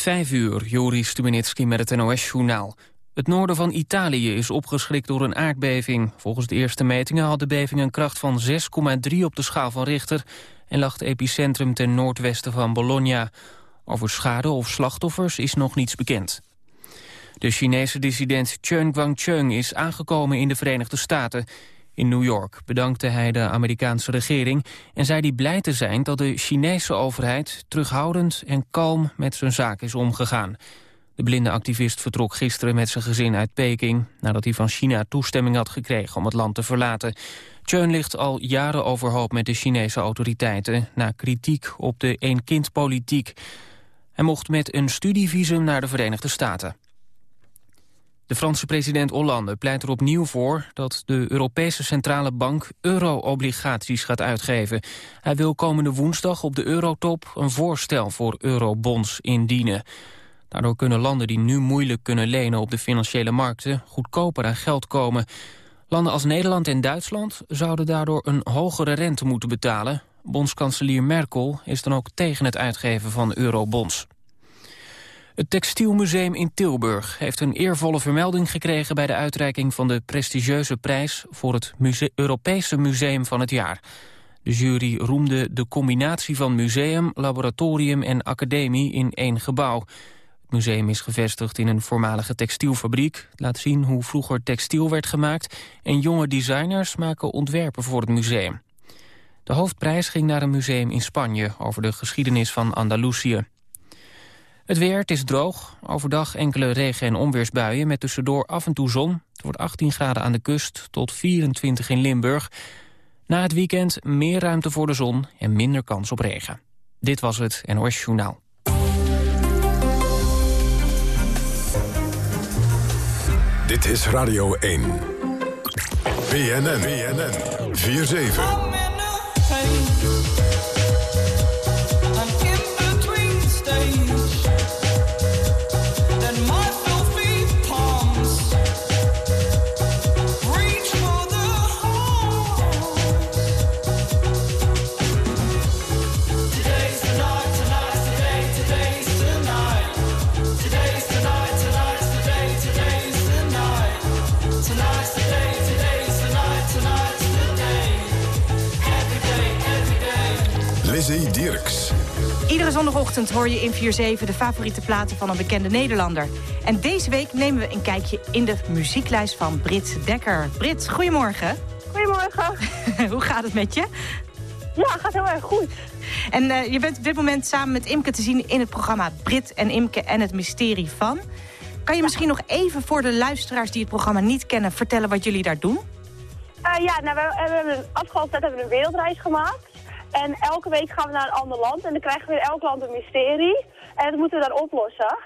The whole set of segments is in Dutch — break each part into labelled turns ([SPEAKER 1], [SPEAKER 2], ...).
[SPEAKER 1] Vijf uur, Joris Stubenitski met het NOS-journaal. Het noorden van Italië is opgeschrikt door een aardbeving. Volgens de eerste metingen had de beving een kracht van 6,3 op de schaal van Richter... en lag het epicentrum ten noordwesten van Bologna. Over schade of slachtoffers is nog niets bekend. De Chinese dissident Chen Guangcheng is aangekomen in de Verenigde Staten. In New York bedankte hij de Amerikaanse regering... en zei hij blij te zijn dat de Chinese overheid... terughoudend en kalm met zijn zaak is omgegaan. De blinde activist vertrok gisteren met zijn gezin uit Peking... nadat hij van China toestemming had gekregen om het land te verlaten. Cheun ligt al jaren overhoop met de Chinese autoriteiten... na kritiek op de een-kind-politiek. Hij mocht met een studievisum naar de Verenigde Staten. De Franse president Hollande pleit er opnieuw voor dat de Europese Centrale Bank euro-obligaties gaat uitgeven. Hij wil komende woensdag op de eurotop een voorstel voor eurobonds indienen. Daardoor kunnen landen die nu moeilijk kunnen lenen op de financiële markten goedkoper aan geld komen. Landen als Nederland en Duitsland zouden daardoor een hogere rente moeten betalen. Bondskanselier Merkel is dan ook tegen het uitgeven van eurobonds. Het Textielmuseum in Tilburg heeft een eervolle vermelding gekregen... bij de uitreiking van de prestigieuze prijs... voor het Europese Museum van het Jaar. De jury roemde de combinatie van museum, laboratorium en academie in één gebouw. Het museum is gevestigd in een voormalige textielfabriek. laat zien hoe vroeger textiel werd gemaakt... en jonge designers maken ontwerpen voor het museum. De hoofdprijs ging naar een museum in Spanje... over de geschiedenis van Andalusië. Het weer, het is droog. Overdag enkele regen- en onweersbuien met tussendoor af en toe zon. Het wordt 18 graden aan de kust tot 24 in Limburg. Na het weekend meer ruimte voor de zon en minder kans op regen. Dit was het NOS Journaal.
[SPEAKER 2] Dit is Radio 1. BNN, BNN, 4-7.
[SPEAKER 3] Iedere zondagochtend hoor je in 4-7 de favoriete platen van een bekende Nederlander. En deze week nemen we een kijkje in de muzieklijst van Brit Dekker. Brit, goedemorgen.
[SPEAKER 4] Goedemorgen.
[SPEAKER 3] Hoe gaat het met je?
[SPEAKER 4] Ja, gaat heel erg goed.
[SPEAKER 3] En uh, je bent op dit moment samen met Imke te zien in het programma Brit en Imke en het mysterie van. Kan je misschien nog even voor de luisteraars die het programma niet kennen... vertellen wat jullie daar doen?
[SPEAKER 4] Uh, ja, nou, we, we hebben afgelopen tijd hebben we een wereldreis gemaakt. En elke week gaan we naar een ander land en dan krijgen we in elk land een mysterie. En dat moeten we dan oplossen.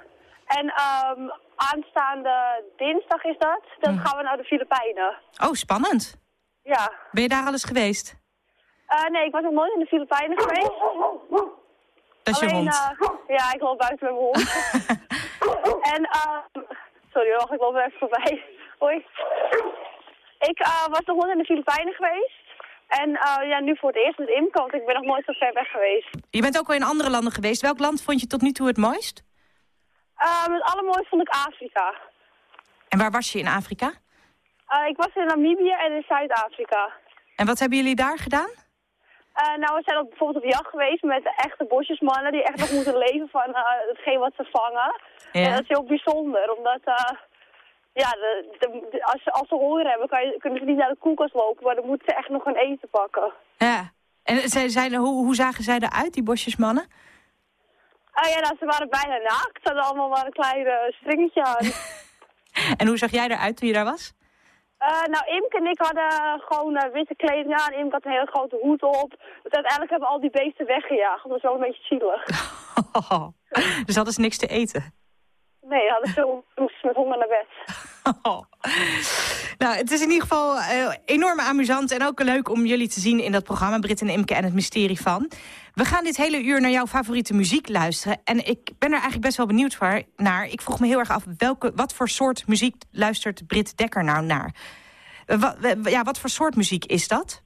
[SPEAKER 4] En um, aanstaande dinsdag is dat, dan hm. gaan we naar de Filipijnen.
[SPEAKER 3] Oh, spannend.
[SPEAKER 4] Ja.
[SPEAKER 3] Ben je daar alles geweest?
[SPEAKER 4] Uh, nee, ik was nog nooit in de Filipijnen geweest.
[SPEAKER 3] Dat is je hond? Uh,
[SPEAKER 4] ja, ik loop buiten met mijn hond. en, uh, sorry wacht, ik loop even voorbij. Hoi. Ik uh, was nog nooit in de Filipijnen geweest. En uh, ja, nu voor het eerst met Imke, want ik ben nog nooit zo ver weg geweest.
[SPEAKER 3] Je bent ook wel in andere landen geweest. Welk land vond je tot nu toe het mooist?
[SPEAKER 4] Uh, het allermooist vond ik Afrika.
[SPEAKER 3] En waar was je in Afrika?
[SPEAKER 4] Uh, ik was in Namibië en in Zuid-Afrika.
[SPEAKER 3] En wat hebben jullie daar gedaan?
[SPEAKER 4] Nou, we zijn op, bijvoorbeeld op jacht geweest met echte bosjesmannen... die echt nog moeten leven van hetgeen wat ze vangen. Ja. En dat is heel bijzonder, omdat... Ja, de, als, ze, als ze honger hebben, kan je, kunnen ze niet naar de koelkast lopen, maar dan moeten ze echt nog een eten pakken.
[SPEAKER 3] Ja. En zij, zij, hoe, hoe zagen zij eruit, die bosjesmannen?
[SPEAKER 4] Ah ja, nou, ze waren bijna naakt. Ze hadden allemaal maar een klein uh, stringetje aan.
[SPEAKER 3] en hoe zag jij eruit toen je daar was?
[SPEAKER 4] Uh, nou, Imke en ik hadden gewoon uh, witte kleding aan. Imke had een hele grote hoed op. Dus uiteindelijk hebben we al die beesten weggejaagd. Dat was wel een beetje zielig.
[SPEAKER 3] dus hadden ze niks te eten?
[SPEAKER 4] Nee, hadden zo met honger naar bed. Oh.
[SPEAKER 3] Nou, het is in ieder geval uh, enorm amusant en ook leuk om jullie te zien in dat programma Brit en Imke en het mysterie van. We gaan dit hele uur naar jouw favoriete muziek luisteren. En ik ben er eigenlijk best wel benieuwd naar. Ik vroeg me heel erg af, welke, wat voor soort muziek luistert Brit Dekker nou naar? Uh, ja, wat voor soort muziek is dat?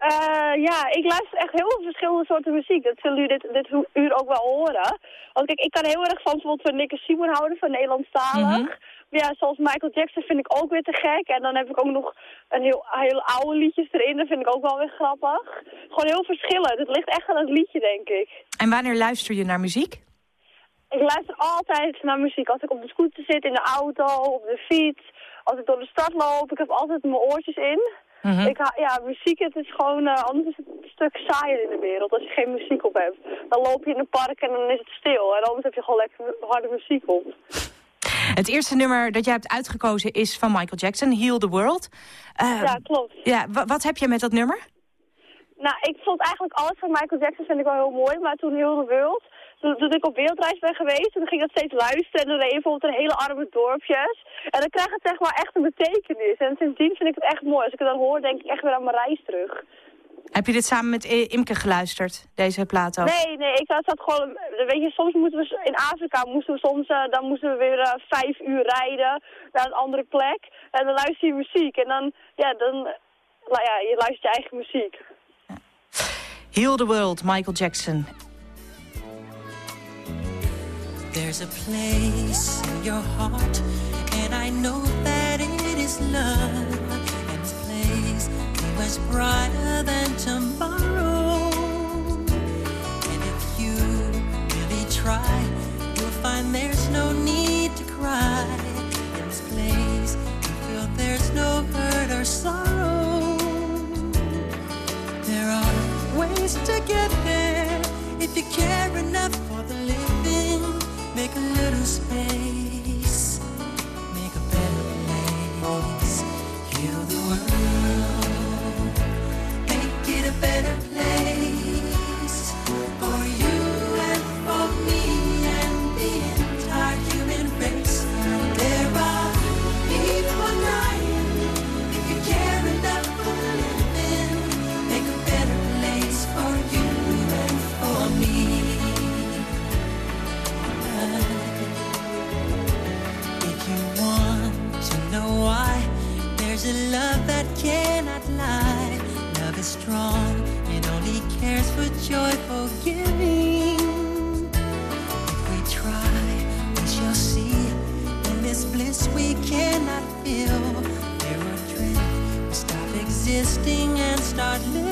[SPEAKER 4] Uh, ja, ik luister echt heel veel verschillende soorten muziek. Dat zullen jullie dit, dit uur ook wel horen. Want kijk, ik kan heel erg van bijvoorbeeld van Nick Simon houden, van Nederlandstalig. Mm Ja, zoals Michael Jackson vind ik ook weer te gek. En dan heb ik ook nog een heel, heel oude liedjes erin. Dat vind ik ook wel weer grappig. Gewoon heel verschillend. Het ligt echt aan het liedje, denk ik.
[SPEAKER 3] En wanneer luister je naar muziek?
[SPEAKER 4] Ik luister altijd naar muziek. Als ik op de scooter zit, in de auto, op de fiets. Als ik door de stad loop. Ik heb altijd mijn oortjes in. Mhm. ik, ja, muziek, het is gewoon, uh, anders is het een stuk saaier in de wereld als je geen muziek op hebt. Dan loop je in een park en dan is het stil. En anders heb je gewoon lekker harde muziek op.
[SPEAKER 3] Het eerste nummer dat jij hebt uitgekozen is van Michael Jackson, Heal the World.
[SPEAKER 4] Uh, ja, klopt.
[SPEAKER 3] Ja, wat heb je met dat nummer?
[SPEAKER 4] Nou, ik vond eigenlijk alles van Michael Jackson vind ik wel heel mooi, maar toen Heal the World toen, ik op wereldreis ben geweest, toen ging ik dat steeds luisteren. En dan reed bijvoorbeeld in hele arme dorpjes. En dan krijgt het zeg maar echt een betekenis. En sindsdien vind ik het echt mooi. Als ik het dan hoor, denk ik echt weer aan mijn reis terug.
[SPEAKER 3] Heb je dit samen met Imke geluisterd, deze plaat ook?
[SPEAKER 4] Nee, nee, ik zat gewoon... Weet je, soms moeten we... In Afrika moesten we soms... Uh, dan moesten we weer uh, vijf uur rijden naar een andere plek. En dan luister je muziek. En dan... Ja, dan... Nou ja, je luistert je eigen muziek.
[SPEAKER 3] Heal the World, Michael Jackson.
[SPEAKER 5] There's a place in your heart, and I know that it is love. And this place is much brighter than tomorrow. And if you really try, you'll find there's no need to cry. In this place, you feel there's no hurt or sorrow. There are ways to get there if you care enough for the living make a little space, make a better place, heal the world, make it a better place There's a love that cannot lie. Love is strong and only cares for joyful giving. If we try, we shall see. In this bliss we cannot feel. There are dreams we stop existing and start living.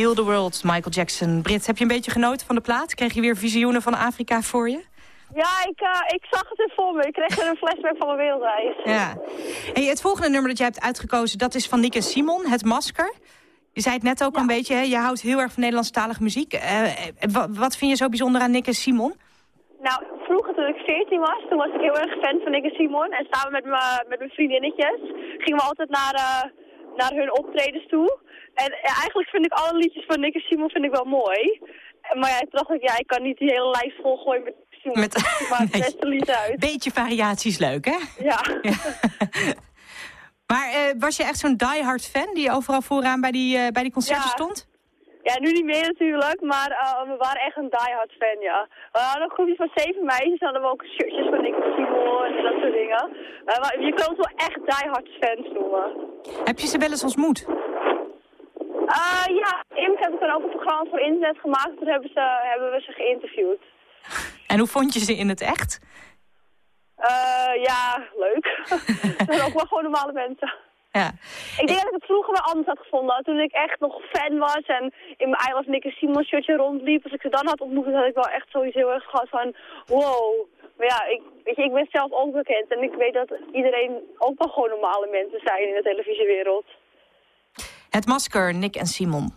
[SPEAKER 2] Heal the World, Michael Jackson. Brits, heb je een beetje genoten van de plaat? Kreeg je weer visioenen van Afrika voor je?
[SPEAKER 4] Ja, ik, uh, ik zag het er voor me. Ik kreeg er een flashback van mijn wereldreis.
[SPEAKER 2] Ja. Hey, het volgende nummer dat jij hebt uitgekozen, dat is van Nick en Simon, Het Masker. Je zei het net ook een beetje, hè? je houdt heel erg van Nederlandstalige muziek. Uh, wat vind je zo bijzonder aan Nick en Simon?
[SPEAKER 4] Nou, vroeger toen ik 14 was, toen was ik heel erg fan van Nick en Simon. En samen met, me, met mijn vriendinnetjes gingen we altijd naar, uh, naar hun optredens toe. En eigenlijk vind ik alle liedjes van Nick en Simon vind ik wel mooi. Maar ja, toen dacht ik, ja, ik kan niet die hele lijst volgooien met Simon. Met, maar het beste lied uit.
[SPEAKER 2] Beetje variaties leuk, hè?
[SPEAKER 4] Ja. ja.
[SPEAKER 2] maar uh, was je echt zo'n diehard fan die overal vooraan bij die, uh, bij die concerten
[SPEAKER 4] ja.
[SPEAKER 2] stond?
[SPEAKER 4] Ja, nu niet meer natuurlijk, maar uh, we waren echt een diehard fan, ja. We hadden een groepje van zeven meisjes, hadden we ook shirtjes van Nick en Simon en dat soort dingen. maar je kan ons wel echt diehard fans noemen.
[SPEAKER 2] Heb je ze wel eens ontmoet?
[SPEAKER 4] Uh, ja, Imke heb ik dan ook een programma voor internet gemaakt. Toen hebben, ze, hebben we ze geïnterviewd.
[SPEAKER 2] En hoe vond je ze in het echt?
[SPEAKER 4] Uh, ja, leuk. Ze zijn ook wel gewoon normale mensen.
[SPEAKER 2] Ja.
[SPEAKER 4] Ik denk dat ik het vroeger wel anders had gevonden. Toen ik echt nog fan was en in mijn I Love Nick Simon shirtje rondliep. Als ik ze dan had ontmoet, had ik wel echt sowieso heel erg gehad van wow. Maar ja, ik, weet je, ik ben zelf ook bekend. En ik weet dat iedereen ook wel gewoon normale mensen zijn in de televisiewereld.
[SPEAKER 2] Het masker, Nick en Simon.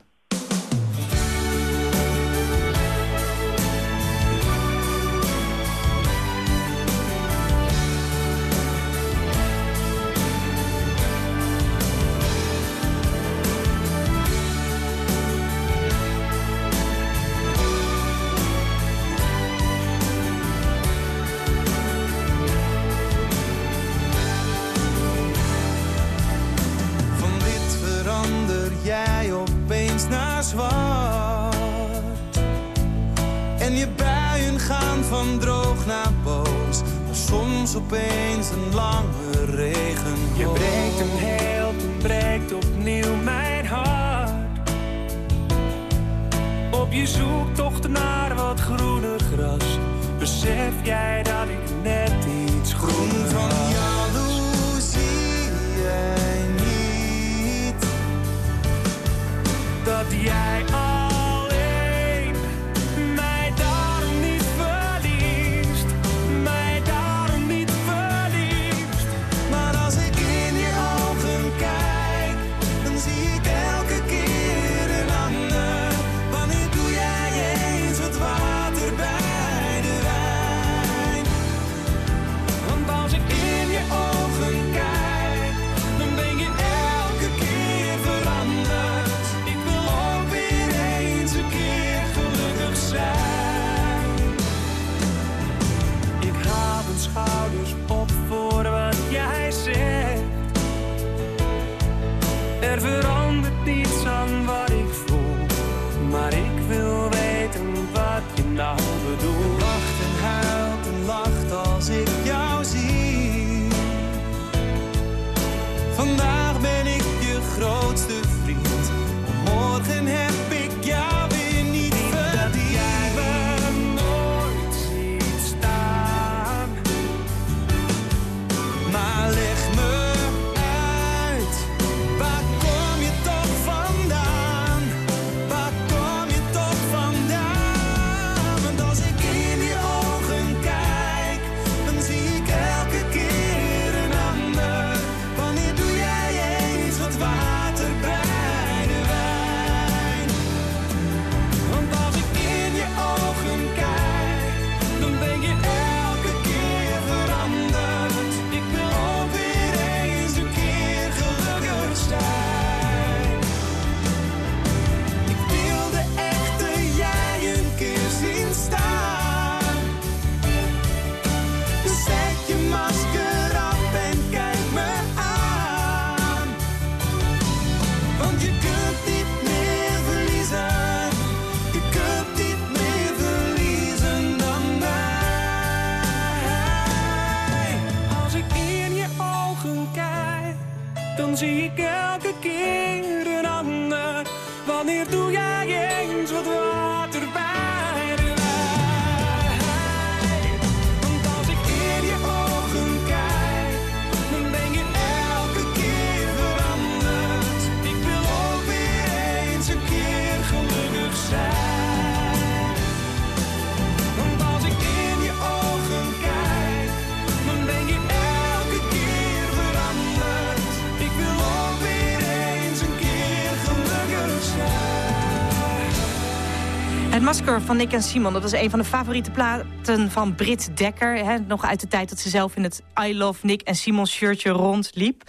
[SPEAKER 6] Van
[SPEAKER 3] Nick en Simon, dat is een van de favoriete platen van Brit Dekker. Hè, nog uit de tijd dat ze zelf in het I Love Nick en Simon shirtje rondliep.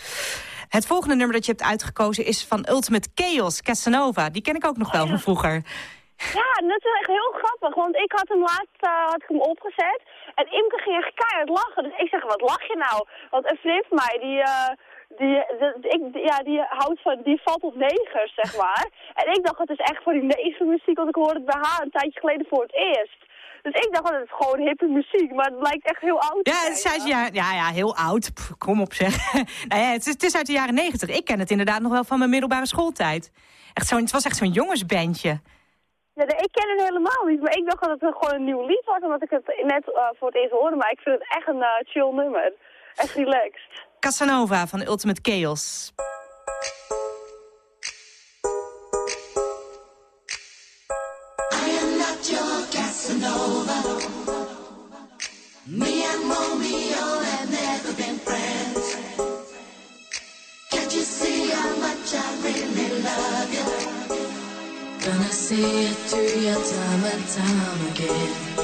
[SPEAKER 3] Het volgende nummer dat je hebt uitgekozen is van Ultimate Chaos, Casanova. Die ken ik ook nog wel van vroeger.
[SPEAKER 4] Ja, dat is echt heel grappig, want ik had hem laatst uh, had ik hem opgezet en Imke ging echt keihard lachen. Dus ik zeg, wat lach je nou? Want een van mij, die, uh, die, ik, ja, die houdt van, die valt op negers, zeg maar. En ik dacht, het is echt voor die negermuziek, want ik hoorde het bij haar een tijdje geleden voor het eerst. Dus ik dacht, dat het is gewoon hippe muziek, maar het lijkt echt heel oud.
[SPEAKER 3] Ja, het is ja, ja, ja, heel oud. kom op zeg. nou ja, het, is, het is uit de jaren negentig. Ik ken het inderdaad nog wel van mijn middelbare schooltijd. Echt zo, het was echt zo'n jongensbandje.
[SPEAKER 4] Ja, ik ken het helemaal niet, maar ik dacht dat het gewoon een nieuw lied was, omdat ik het net uh, voor het eerst hoorde. Maar ik vind het echt een uh, chill nummer. Echt relaxed.
[SPEAKER 3] Casanova van Ultimate Chaos.
[SPEAKER 7] Gonna see it through your time and time again.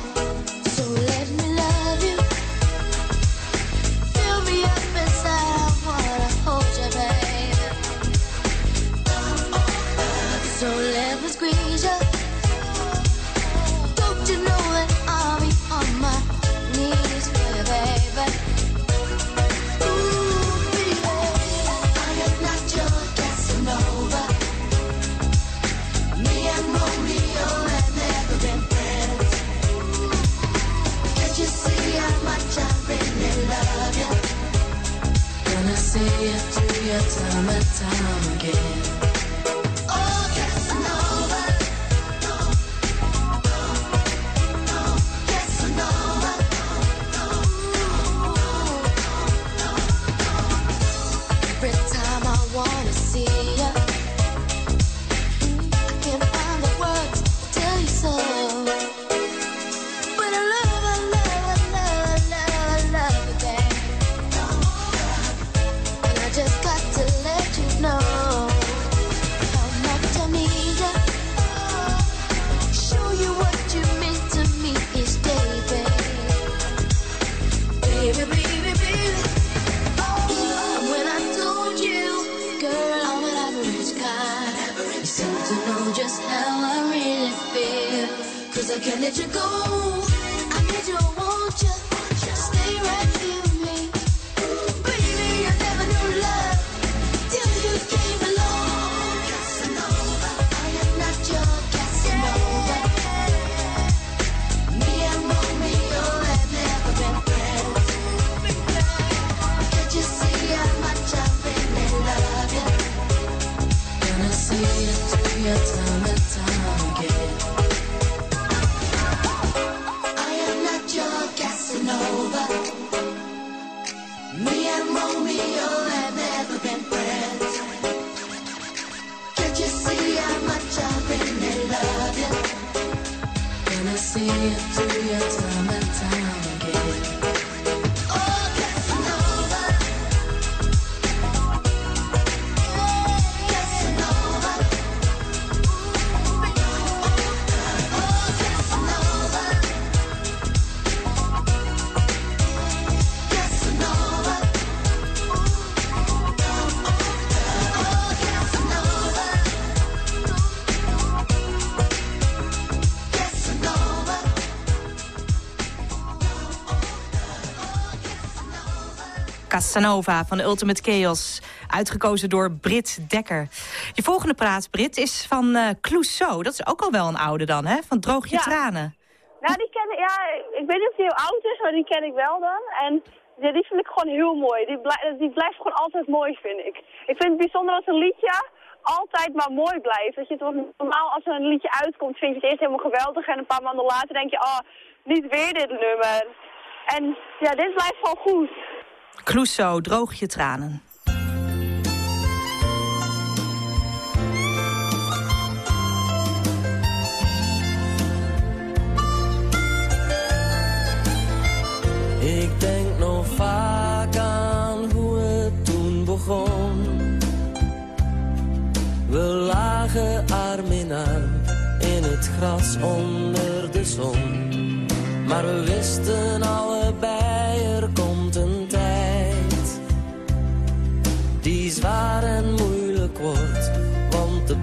[SPEAKER 3] Sanova van Ultimate Chaos. Uitgekozen door Brit Dekker. Je volgende praat, Brit, is van uh, Clouseau. Dat is ook al wel een oude dan, hè? Van Droog je
[SPEAKER 4] ja.
[SPEAKER 3] tranen.
[SPEAKER 4] Nou, die ken ik, ja, ik weet niet of die heel oud is, maar die ken ik wel dan. En ja, die vind ik gewoon heel mooi. Die, die blijft gewoon altijd mooi, vind ik. Ik vind het bijzonder als een liedje altijd maar mooi blijft. Dat je, normaal als er een liedje uitkomt, vind je het eerst helemaal geweldig. En een paar maanden later denk je, oh, niet weer dit nummer. En ja, dit blijft gewoon goed.
[SPEAKER 3] Clouseau, droog je tranen.
[SPEAKER 8] Ik denk nog vaak aan hoe het toen begon. We lagen arm in arm in het gras onder de zon. Maar we wisten al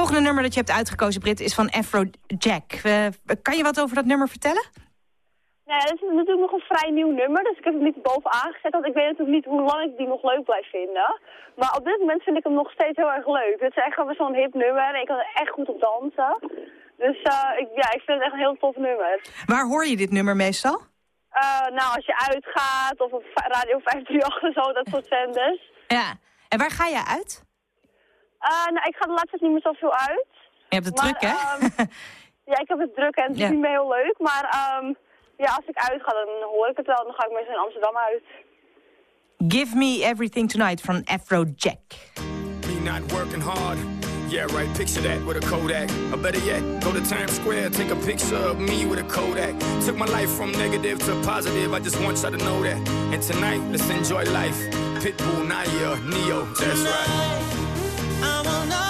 [SPEAKER 3] volgende nummer dat je hebt uitgekozen, Brit, is van Afrojack. Uh, kan je wat over dat nummer vertellen?
[SPEAKER 4] Nee, het is natuurlijk nog een vrij nieuw nummer, dus ik heb hem niet bovenaan gezet. Want ik weet natuurlijk niet hoe lang ik die nog leuk blijf vinden. Maar op dit moment vind ik hem nog steeds heel erg leuk. Het is echt gewoon zo'n hip nummer en ik kan er echt goed op dansen. Dus uh, ik, ja, ik vind het echt een heel tof nummer.
[SPEAKER 3] Waar hoor je dit nummer meestal?
[SPEAKER 4] Uh, nou, als je uitgaat of op Radio 538 en zo, dat soort zenders.
[SPEAKER 3] Ja, en waar ga je uit?
[SPEAKER 4] Uh, nou, ik ga de laatste tijd niet meer zoveel uit.
[SPEAKER 3] Je hebt het maar, druk, hè?
[SPEAKER 4] Um, ja, ik heb het druk en het is ja. niet meer heel leuk. Maar um, ja, als ik uitga, dan hoor ik het wel. Dan ga ik meestal in Amsterdam uit.
[SPEAKER 3] Give Me Everything Tonight van Afrojack.
[SPEAKER 9] Me not working hard. Yeah, right, picture that with a Kodak. Or better yet, go to Times Square, take a picture of me with a Kodak. Took my life from negative to positive, I just want y'all to know that. And tonight, let's enjoy life. Pitbull, Naya, Neo, that's right.
[SPEAKER 10] I want all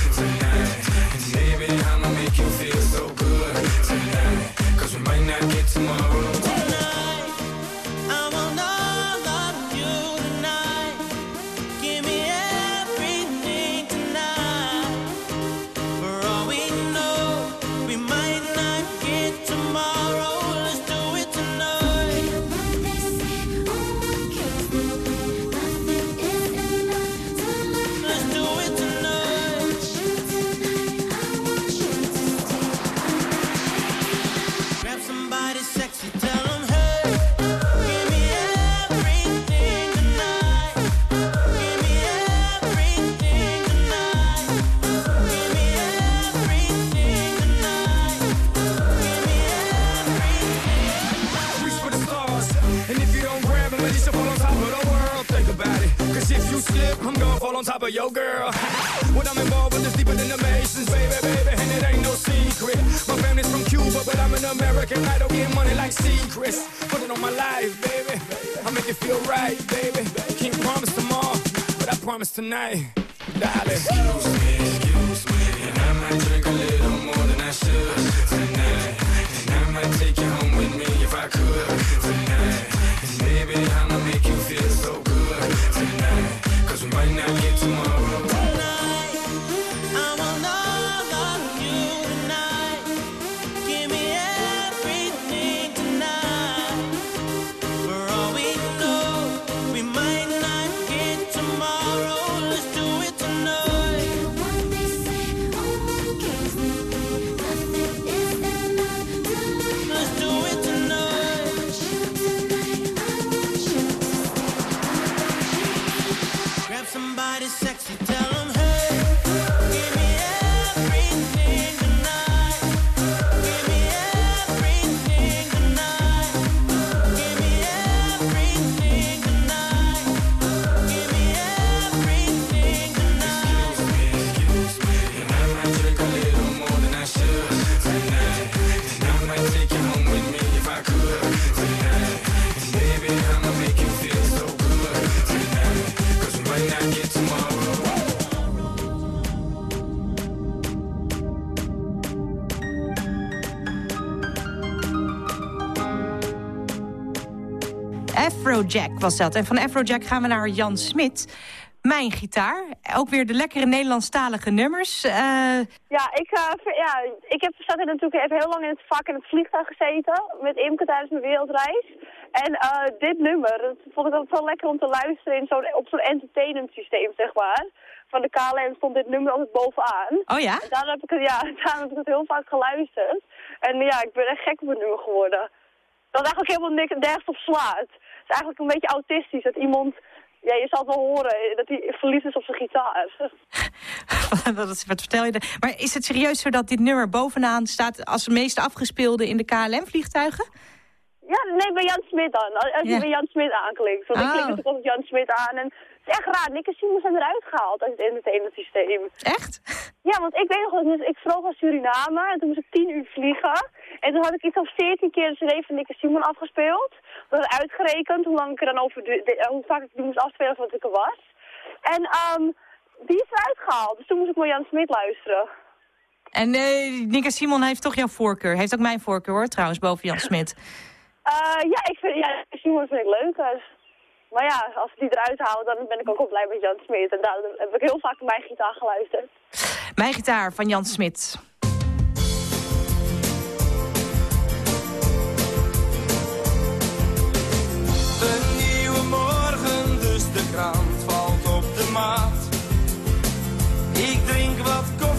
[SPEAKER 3] Afrojack was dat. En van Afrojack gaan we naar Jan Smit. Mijn Gitaar. Ook weer de lekkere Nederlandstalige nummers. Uh...
[SPEAKER 4] Ja, ik, uh, ja, ik heb, zat er natuurlijk even heel lang in het vak in het vliegtuig gezeten. Met Imke tijdens mijn wereldreis. En uh, dit nummer, dat vond ik altijd wel lekker om te luisteren in zo'n op zo'n entertainment systeem, zeg maar. Van de KLM stond dit nummer altijd bovenaan.
[SPEAKER 3] Oh ja?
[SPEAKER 4] En daarom heb ik het, ja, daarom heb ik het heel vaak geluisterd. En ja, ik ben echt gek op het nummer geworden. Dat eigenlijk helemaal niks, nergens op slaat. Is eigenlijk een beetje autistisch dat iemand... Ja, je zal het wel horen dat hij verliefd is op zijn gitaar.
[SPEAKER 3] wat, wat vertel je er? Maar is het serieus zo dat dit nummer bovenaan staat als de meest afgespeelde in de KLM-vliegtuigen?
[SPEAKER 4] Ja, nee, bij Jan Smit dan. Als je bij Jan Smit aanklinkt. Want oh. ik klink natuurlijk Jan Smit aan. En is echt raar. Nick en Simon zijn eruit gehaald uit het entertainment systeem.
[SPEAKER 3] Echt?
[SPEAKER 4] Ja, want ik weet nog dat ik vloog naar Suriname. En toen moest ik tien uur vliegen. En toen had ik iets van veertien keer de CD van Nick en Simon afgespeeld. Dat had uitgerekend hoe lang ik er dan over... De, hoe vaak ik die moest afspelen wat ik er was. En um, die is eruit gehaald. Dus toen moest ik maar Jan Smit luisteren.
[SPEAKER 3] En uh, Nick en Simon heeft toch jouw voorkeur? Heeft ook mijn voorkeur hoor, trouwens, boven Jan Smit.
[SPEAKER 4] Uh, ja, ik vind, ja, Simon vind ik leuker. Maar ja, als ik die eruit haal, dan ben ik ook wel blij met Jan Smit. En daar heb ik heel vaak mijn gitaar geluisterd.
[SPEAKER 3] Mijn gitaar van Jan Smit.
[SPEAKER 11] Een nieuwe morgen, dus de krant valt op de maat. Ik drink wat koffie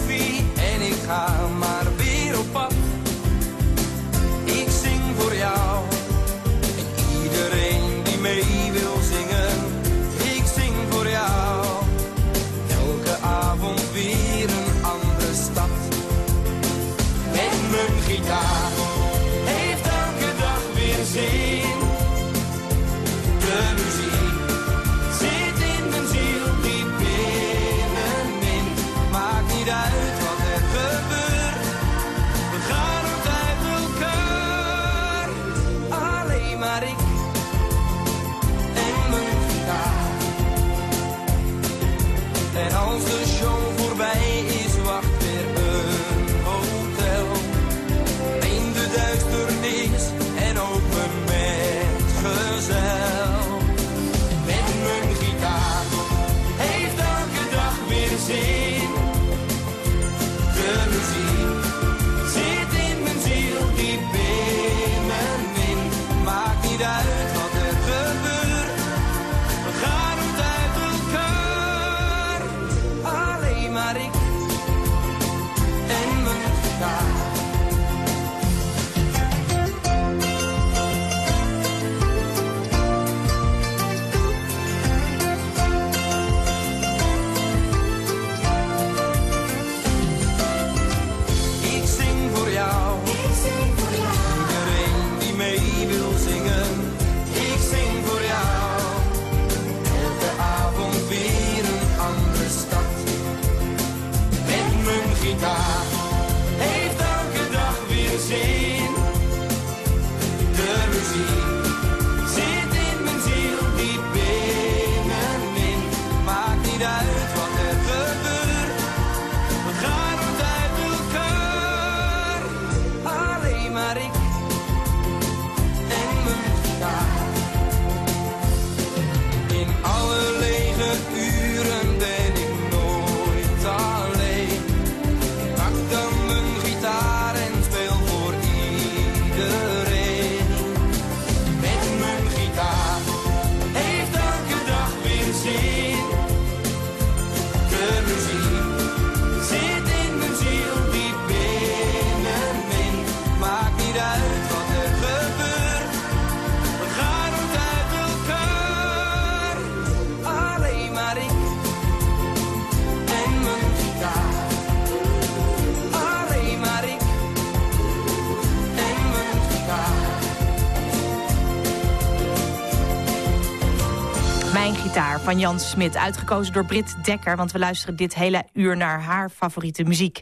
[SPEAKER 3] van Jan Smit, uitgekozen door Brit Dekker... want we luisteren dit hele uur naar haar favoriete muziek.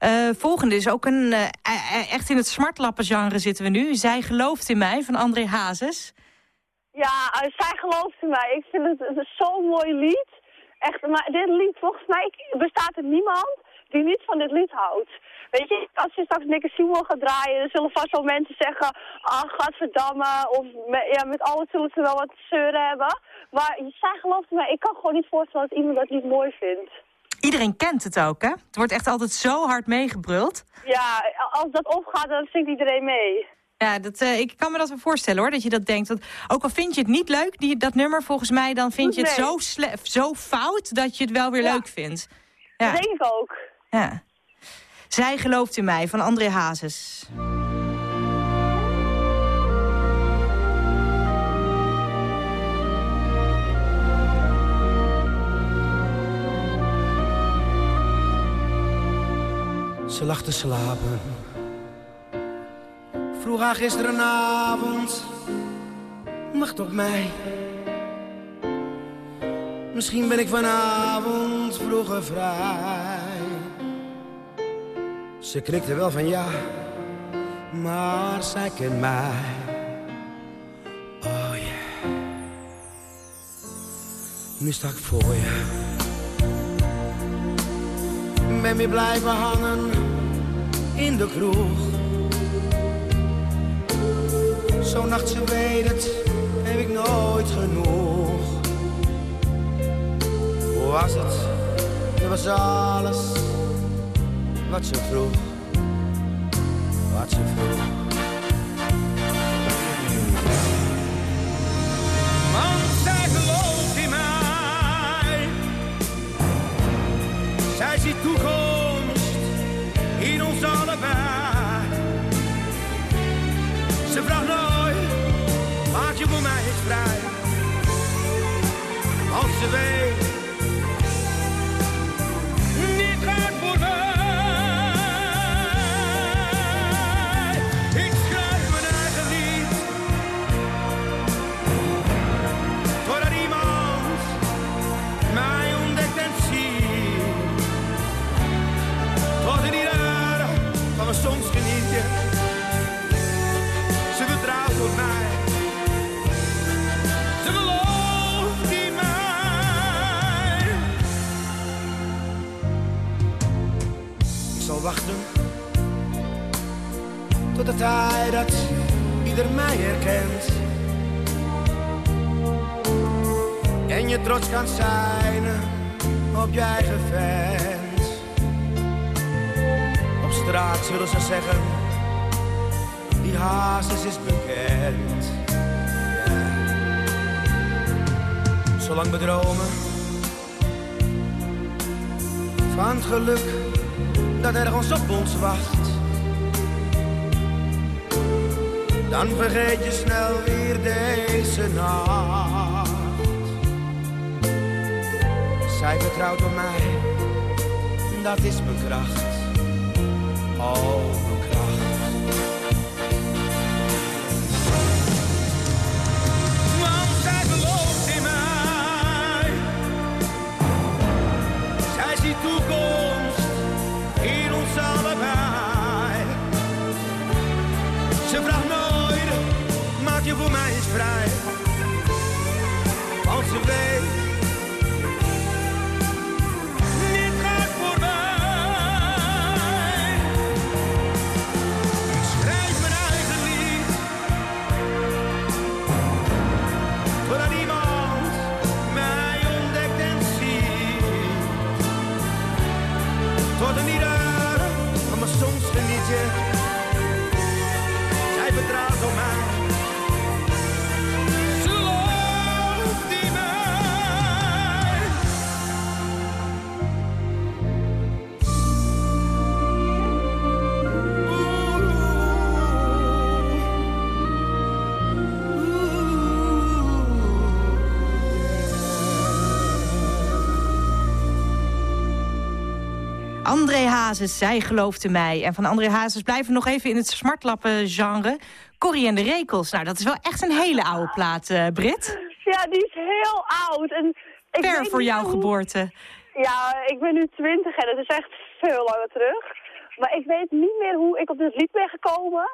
[SPEAKER 3] Uh, volgende is ook een... Uh, echt in het smartlappen-genre zitten we nu. Zij gelooft in mij, van André Hazes.
[SPEAKER 4] Ja, uh, zij gelooft in mij. Ik vind het, het zo'n mooi lied. Echt, maar dit lied, volgens mij bestaat er niemand die niet van dit lied houdt. Weet je, als je straks Nick Simon gaat draaien, dan zullen vast wel mensen zeggen, ah, gadverdamme, of met, ja, met alles zullen ze wel wat zeuren hebben. Maar zij gelooft me, ik kan gewoon niet voorstellen dat iemand dat niet mooi vindt.
[SPEAKER 3] Iedereen kent het ook, hè? Het wordt echt altijd zo hard meegebruld.
[SPEAKER 4] Ja, als dat opgaat, dan zingt iedereen mee.
[SPEAKER 3] Ja, dat, eh, ik kan me dat wel voorstellen hoor, dat je dat denkt. Want ook al vind je het niet leuk, die, dat nummer volgens mij... dan vind je het
[SPEAKER 4] Nee.
[SPEAKER 3] zo, sle- zo fout dat je het wel weer
[SPEAKER 4] Ja.
[SPEAKER 3] leuk vindt. Ja.
[SPEAKER 4] Dat denk ik ook.
[SPEAKER 3] Ja. Zij gelooft in mij, van André Hazes.
[SPEAKER 12] Ze lag te slapen. Vroeg haar gisterenavond. Wacht op mij. Misschien ben ik vanavond vroeger vrij. Ze knikte wel van ja, maar zij kent mij. Oh ja. Nu sta ik voor je. Ben weer blijven hangen in de kroeg. Zo'n nacht, ze weet het, heb ik nooit genoeg. Hoe was het? Dat was alles wat ze vroeg. Wat ze vroeg.
[SPEAKER 13] Want zij gelooft in mij. Zij ziet toekomst in ons allebei. Ze vraagt nooit, maak je voor mij eens vrij. Want ze weet,
[SPEAKER 12] wacht. Dan vergeet je snel weer deze nacht. Zij vertrouwt op mij, dat is mijn kracht. Oh,
[SPEAKER 13] vrij.
[SPEAKER 3] Hazes, zij geloofde mij. En van André Hazes blijven we nog even in het smartlappen-genre. Corrie en de Rekels. Nou, dat is wel echt een hele oude plaat, eh Brit.
[SPEAKER 4] Ja, die is heel oud. En ik
[SPEAKER 3] Ver voor jouw
[SPEAKER 4] hoe-
[SPEAKER 3] geboorte.
[SPEAKER 4] Ja, ik ben nu twintig en het is echt veel langer terug. Maar ik weet niet meer hoe ik op dit lied ben gekomen.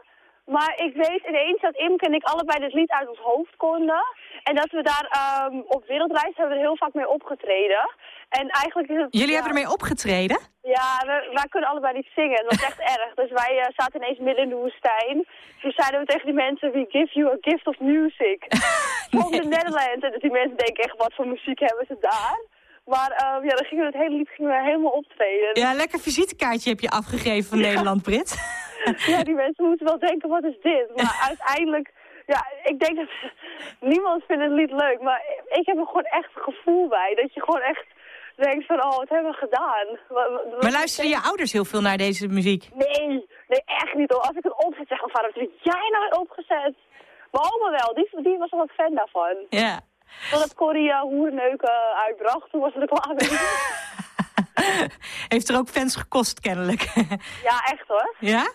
[SPEAKER 4] Maar ik weet ineens dat Imke en ik allebei dit lied uit ons hoofd konden. En dat we daar ehm, op wereldreis hebben we er heel vaak mee opgetreden. En eigenlijk is het...
[SPEAKER 3] Jullie
[SPEAKER 4] ja,
[SPEAKER 3] hebben ermee opgetreden?
[SPEAKER 4] Ja, we, wij kunnen allebei niet zingen. Dat was echt erg. Dus wij eh, zaten ineens midden in de woestijn. Toen zeiden we tegen die mensen, we give you a gift of music. From the Netherlands. En die mensen denken echt, wat voor muziek hebben ze daar? Maar ehm, ja, dan gingen we het hele lied gingen we helemaal optreden.
[SPEAKER 3] Ja, lekker visitekaartje heb je afgegeven van Nederland, Brit.
[SPEAKER 4] Ja, die mensen moeten wel denken, wat is dit? Maar uiteindelijk, ja, ik denk dat niemand vindt het lied leuk. Maar ik heb er gewoon echt gevoel bij. Dat je gewoon echt denkt van, oh, wat hebben we gedaan? Wat-
[SPEAKER 3] Maar luisteren je ouders heel veel naar deze muziek?
[SPEAKER 4] Nee, nee, echt niet hoor. Als ik het opzet, zeg mijn vader, wat heb jij nou opgezet? Mijn oma wel, die, die was wel een fan daarvan.
[SPEAKER 3] Ja.
[SPEAKER 4] Totdat Corrie uh, hoerneuken uitbracht, toen was het er klaar mee.
[SPEAKER 3] Heeft er ook fans gekost, kennelijk.
[SPEAKER 4] ja, echt hoor.
[SPEAKER 3] ja?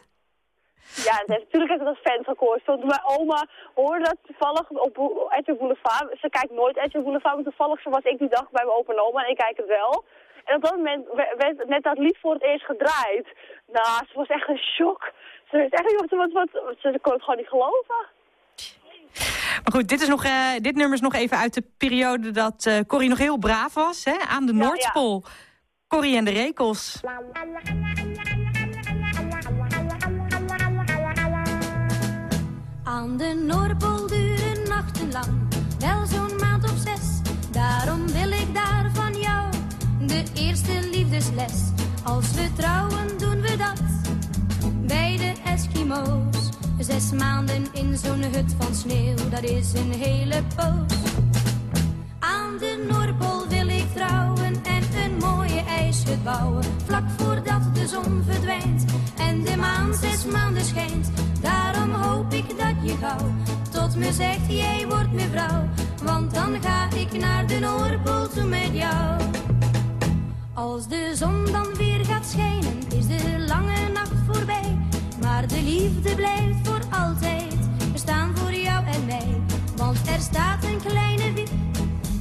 [SPEAKER 4] Ja, natuurlijk heeft het als fan gekost. Want mijn oma hoorde dat toevallig op Edwin Boulevard. Ze kijkt nooit Edwin Boulevard, maar toevallig was ik die dag bij mijn opa en oma en ik kijk het wel. En op dat moment we- werd net dat lied voor het eerst gedraaid. Nou, ze was echt een shock. Ze wist echt niet wat, wat, wat, ze kon het gewoon niet geloven.
[SPEAKER 3] Maar goed, dit, is nog, eh, dit nummer is nog even uit de periode dat eh Corrie nog heel braaf was. Hè? Aan de
[SPEAKER 4] Ja,
[SPEAKER 3] Noordpool. Corrie en de Rekels.
[SPEAKER 5] Aan de Noordpool duren nachten lang, wel zo'n maand of zes. Daarom wil ik daar van jou de eerste liefdesles. Als we trouwen doen we dat bij de Eskimo's. Zes maanden in zo'n hut van sneeuw, dat is een hele poos. Aan de Noordpool wil ik trouwen en een mooie ijshut bouwen. Vlak voordat de zon verdwijnt en de maan zes maanden schijnt. Daarom hoop ik dat je gauw tot me zegt, jij wordt mijn vrouw. Want dan ga ik naar de Noordpool toe met jou. Als de zon dan weer gaat schijnen, is de lange nacht voorbij. Maar de liefde blijft voor altijd bestaan voor jou en mij. Want er staat een kleine wieg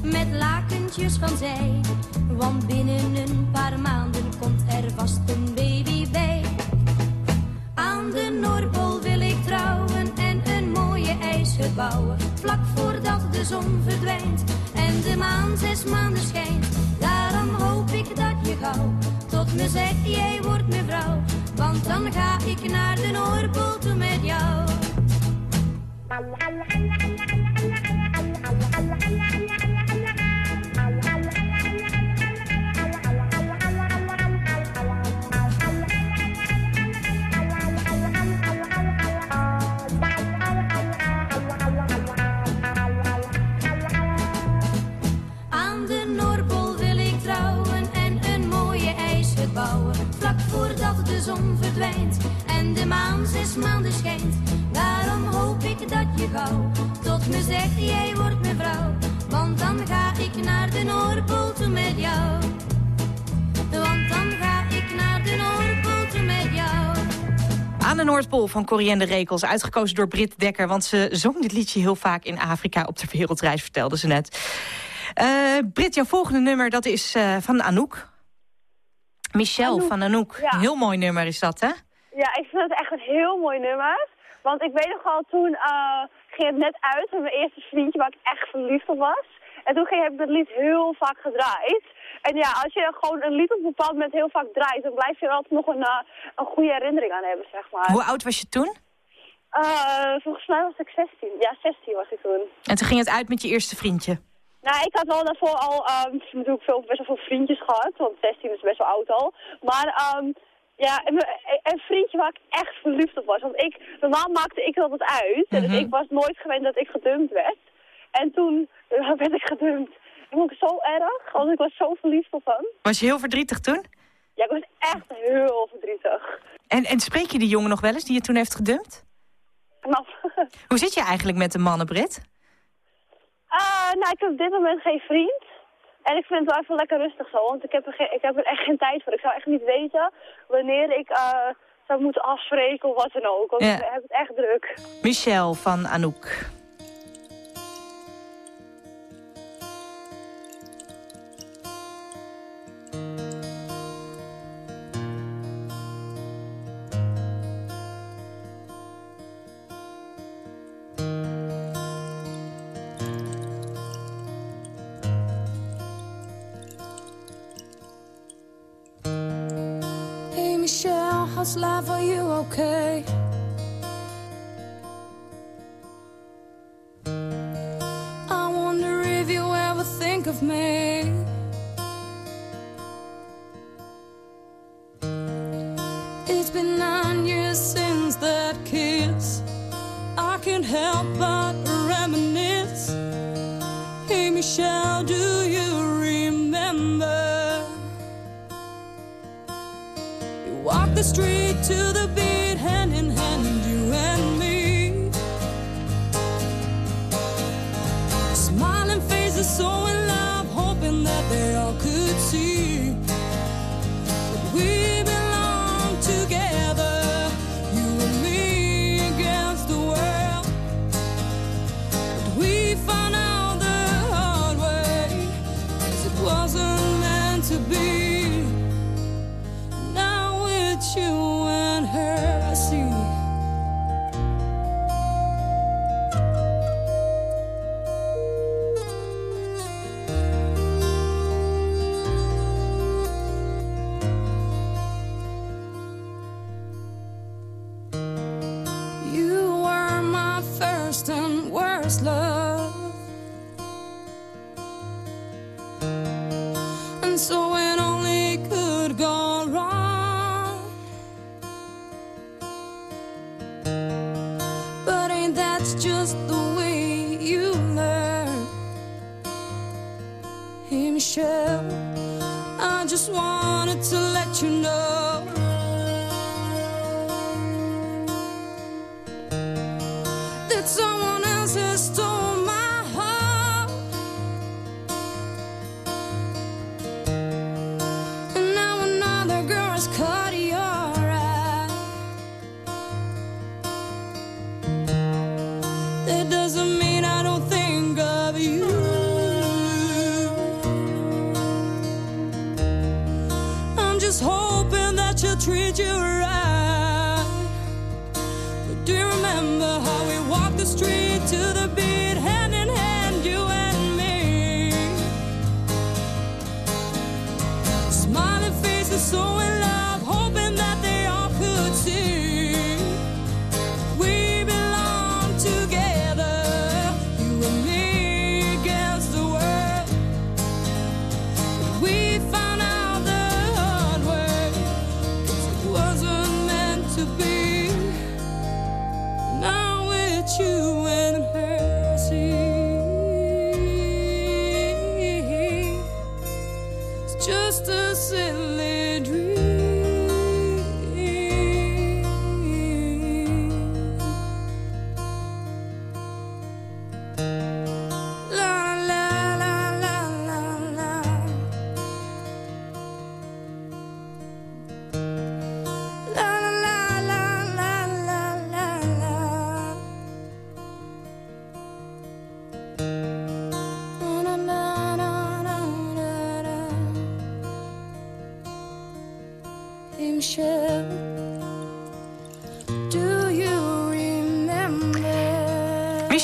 [SPEAKER 5] met lakentjes van zij. Want binnen een paar maanden komt er vast een. Aan de Noordpool wil ik trouwen en een mooie ijshut bouwen. Vlak voordat de zon verdwijnt en de maan zes maanden schijnt. Daarom hoop ik dat je gauw tot me zegt, jij wordt mijn vrouw. Want dan ga ik naar de Noordpool toe met jou. Zon verdwijnt en de maan zes maanden schijnt. Daarom hoop ik dat je gauw tot me zegt, jij wordt mijn vrouw. Want dan ga ik naar de Noordpool toe met jou. Want dan ga ik naar de Noordpool toe met jou.
[SPEAKER 3] Aan de Noordpool van de Rekels. Uitgekozen door Britt Dekker. Want ze zong dit liedje heel vaak in Afrika op de wereldreis, vertelde ze net. Eh Britt, jouw volgende nummer dat is eh, van Anouk. Michel
[SPEAKER 4] Anouk,
[SPEAKER 3] van Anouk.
[SPEAKER 4] ja.
[SPEAKER 3] Heel mooi nummer is dat, hè?
[SPEAKER 4] Ja, ik vind het echt een heel mooi nummer. Want ik weet nog wel, toen eh, ging het net uit met mijn eerste vriendje waar ik echt verliefd op was. En toen ging, heb ik dat lied heel vaak gedraaid. En ja, als je gewoon een lied op een bepaald moment heel vaak draait, dan blijf je er altijd nog een, eh, een goede herinnering aan hebben, zeg maar.
[SPEAKER 3] Hoe oud was je toen?
[SPEAKER 4] Eh, volgens mij was ik 16. Ja, 16 was ik toen.
[SPEAKER 3] En toen ging het uit met je eerste vriendje.
[SPEAKER 4] Nou, ik had wel daarvoor al ehm, natuurlijk veel, best wel veel vriendjes gehad, want 16 is best wel oud al. Maar ehm, ja, een, vriendje waar ik echt verliefd op was. Want ik, normaal maakte ik altijd uit. En
[SPEAKER 3] Mhm.
[SPEAKER 4] Dus ik was nooit gewend dat ik gedumpt werd. En toen eh, werd ik gedumpt. En vond ik zo erg, want ik was zo verliefd op hem.
[SPEAKER 3] Was je heel verdrietig toen?
[SPEAKER 4] Ja, ik was echt heel verdrietig.
[SPEAKER 3] En, en spreek je die jongen nog wel eens die je toen heeft gedumpt?
[SPEAKER 4] Nou,
[SPEAKER 3] Hoe zit je eigenlijk met de mannen, Brit?
[SPEAKER 4] Ah, nou, ik heb op dit moment geen vriend. En ik vind het wel even lekker rustig zo, want ik heb er, geen- ik heb er echt geen tijd voor. Ik zou echt niet weten wanneer ik eh, zou moeten afspreken of wat dan ook. Want
[SPEAKER 3] Ja.
[SPEAKER 4] ik heb het echt druk.
[SPEAKER 3] Michel van Anouk.
[SPEAKER 14] love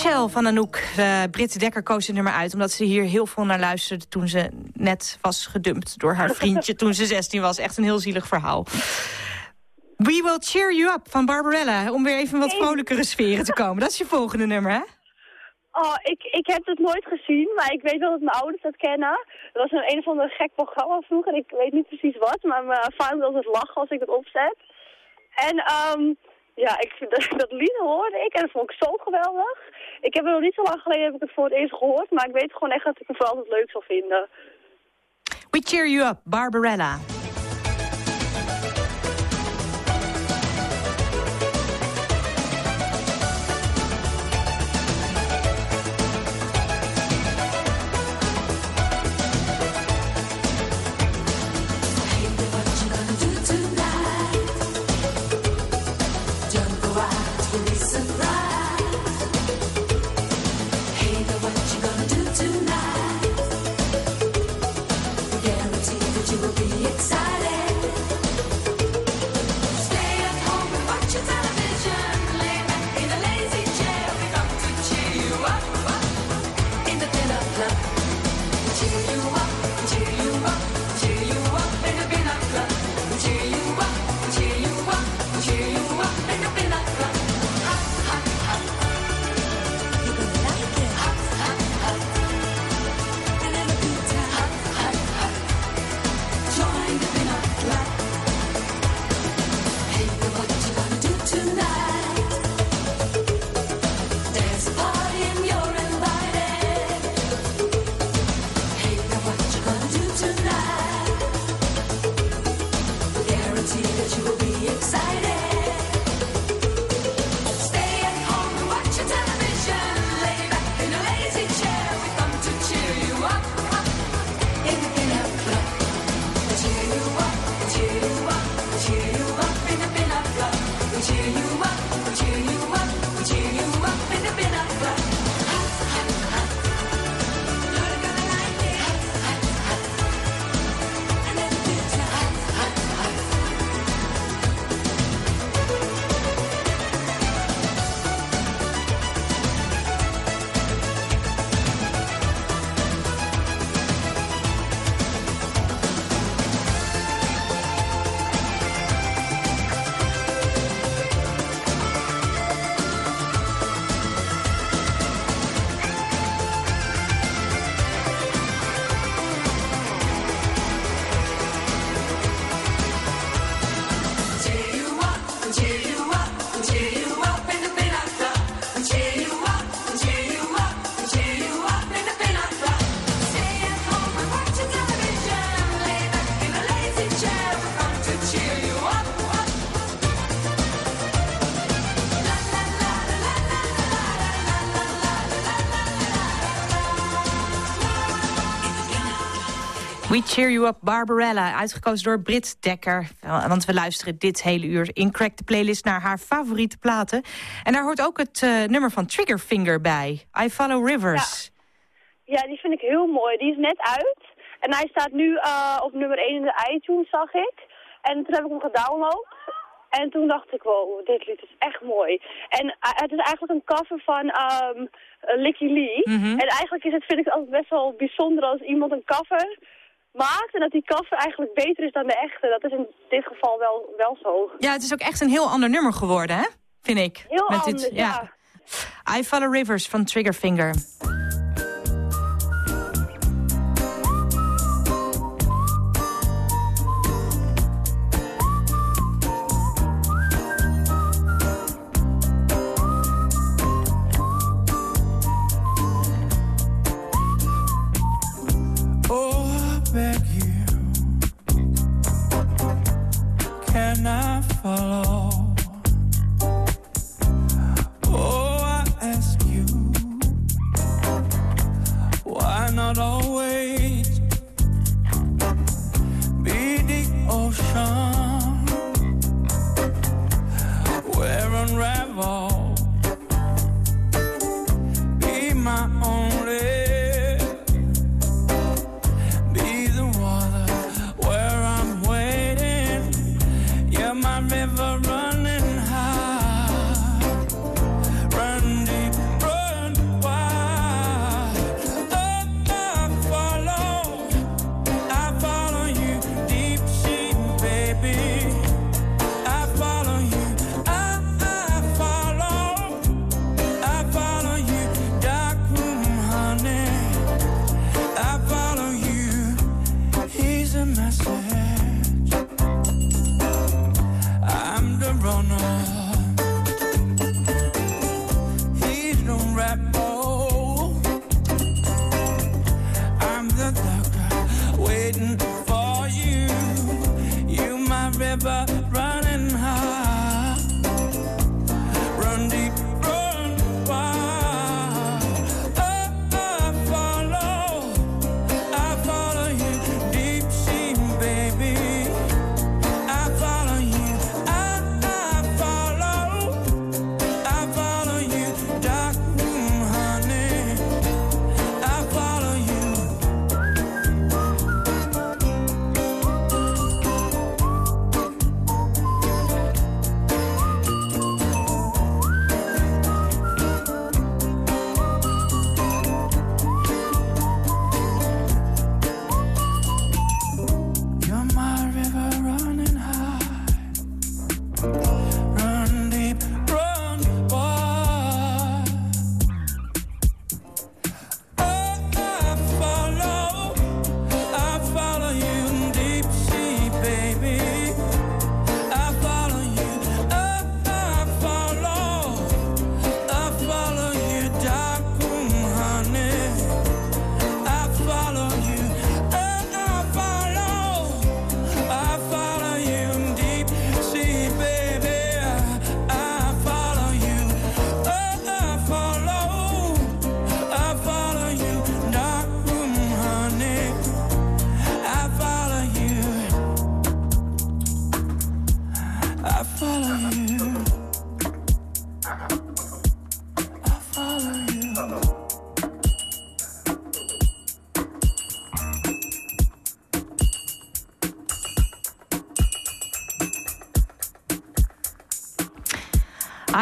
[SPEAKER 14] Michelle
[SPEAKER 3] van Anouk, uh, Britt Dekker koos het nummer uit... omdat ze hier heel veel naar luisterde toen ze net was gedumpt... door haar vriendje toen ze 16 was. Echt een heel zielig verhaal. We Will Cheer You Up van Barbarella. Om weer even wat vrolijkere sferen te komen. Dat is je volgende nummer, hè?
[SPEAKER 4] Oh, ik, ik heb het nooit gezien, maar ik weet wel dat mijn ouders dat kennen. Het was een een of ander gek programma vroeger, ik weet niet precies wat, maar mijn vader wil altijd lachen als ik het opzet. En um, ja, ik, dat, dat lied hoorde ik en dat vond ik zo geweldig. Ik heb het nog niet zo lang geleden heb ik het voor het eerst gehoord, maar ik weet gewoon echt dat ik het vooral altijd leuk zal vinden.
[SPEAKER 3] We Cheer You Up, Barbarella.
[SPEAKER 2] We Cheer You Up Barbarella, uitgekozen door Brit Dekker. Want we luisteren dit hele uur in Crack de Playlist naar haar favoriete platen. En daar hoort ook het uh, nummer van Triggerfinger bij, I Follow Rivers.
[SPEAKER 4] Ja. ja. die vind ik heel mooi. Die is net uit. En hij staat nu uh, op nummer 1 in de iTunes, zag ik. En toen heb ik hem gedownload. En toen dacht ik, wow, dit lied is echt mooi. En uh, het is eigenlijk een cover van um, Licky Lee. Mm -hmm. En eigenlijk is het, vind ik het altijd best wel bijzonder als iemand een cover maakt... en dat die cover eigenlijk beter is dan de echte. Dat is in dit geval wel, wel zo.
[SPEAKER 2] Ja, het is ook echt een heel ander nummer geworden, hè? Vind ik.
[SPEAKER 4] Heel Met anders, dit, ja.
[SPEAKER 2] ja. I Follow Rivers van Triggerfinger.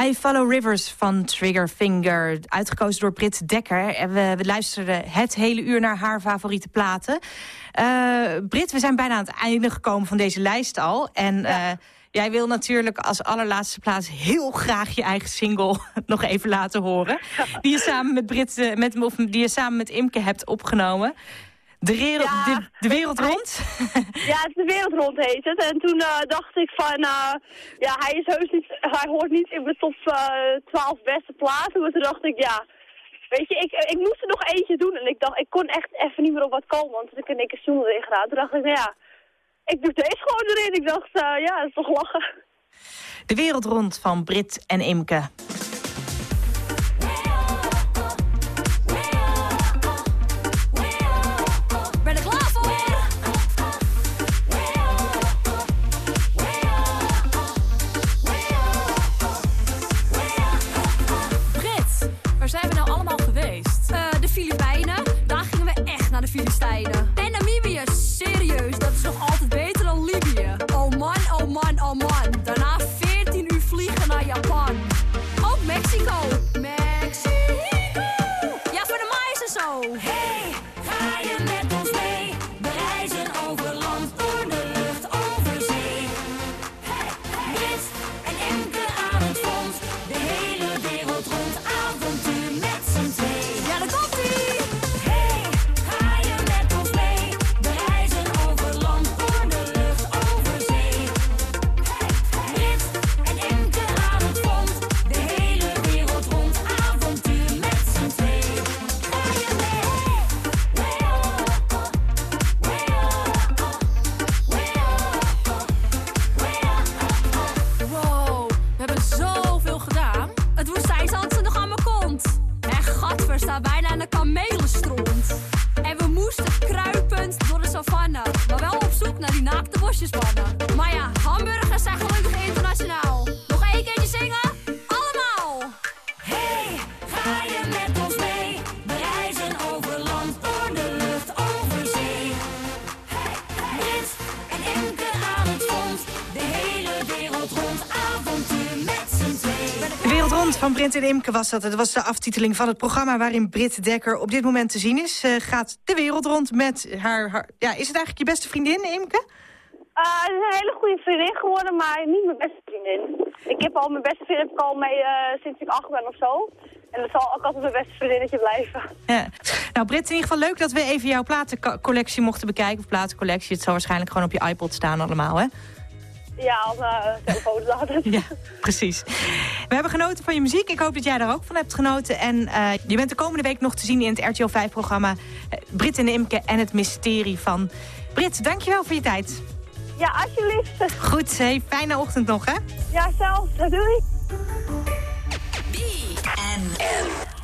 [SPEAKER 3] I Follow
[SPEAKER 2] Rivers van Triggerfinger. Uitgekozen door Brit Dekker. En we, we luisterden het hele uur naar haar favoriete platen. Uh, Brit, we zijn bijna aan het einde gekomen van deze lijst al. En ja. uh, jij wil natuurlijk als allerlaatste plaats heel graag je eigen single nog even laten horen. Die je samen met Brit, uh, met, of die je samen met Imke hebt opgenomen. De, wereld, ja, de, de, wereld rond?
[SPEAKER 4] Ja, het is de wereld rond heet het. En toen uh, dacht ik van, uh, ja, hij is heus niet, hij hoort niet in mijn top uh, 12 beste platen. Maar toen dacht ik, ja, weet je, ik, ik moest er nog eentje doen. En ik dacht, ik kon echt even niet meer op wat komen, want ik een dikke stoel erin gedaan. Toen dacht ik, ja, ik doe deze gewoon erin. Ik dacht, ja, dat is toch lachen.
[SPEAKER 2] De wereld rond van Brit en Imke.
[SPEAKER 3] freestyle Brent en Imke was dat. Dat was de aftiteling van het programma waarin Britt Dekker op dit moment te zien is. Ze gaat de wereld rond met haar, haar- Ja, is het eigenlijk je beste vriendin, Imke?
[SPEAKER 4] Het is een hele goede vriendin geworden, maar niet mijn beste vriendin. Ik heb al mijn beste vriendin heb ik al mee eh, sinds ik acht ben of zo. En dat zal ook altijd mijn beste vriendinnetje blijven.
[SPEAKER 3] Ja. Nou, Britt, in ieder geval leuk dat we even jouw platencollectie mochten bekijken. Of platencollectie, het zal waarschijnlijk gewoon op je iPod staan allemaal, hè?
[SPEAKER 4] Ja, op mijn telefoon het.
[SPEAKER 3] Ja, precies. We hebben genoten van je muziek. Ik hoop dat jij daar ook van hebt genoten. En eh, je bent de komende week nog te zien in het RTL 5-programma... Brit en Imke en het mysterie van... Brit, dankjewel voor je tijd.
[SPEAKER 4] Ja, alsjeblieft.
[SPEAKER 3] Goed, hey, fijne ochtend nog, hè?
[SPEAKER 4] Ja, zelf. Doei.
[SPEAKER 15] BNN.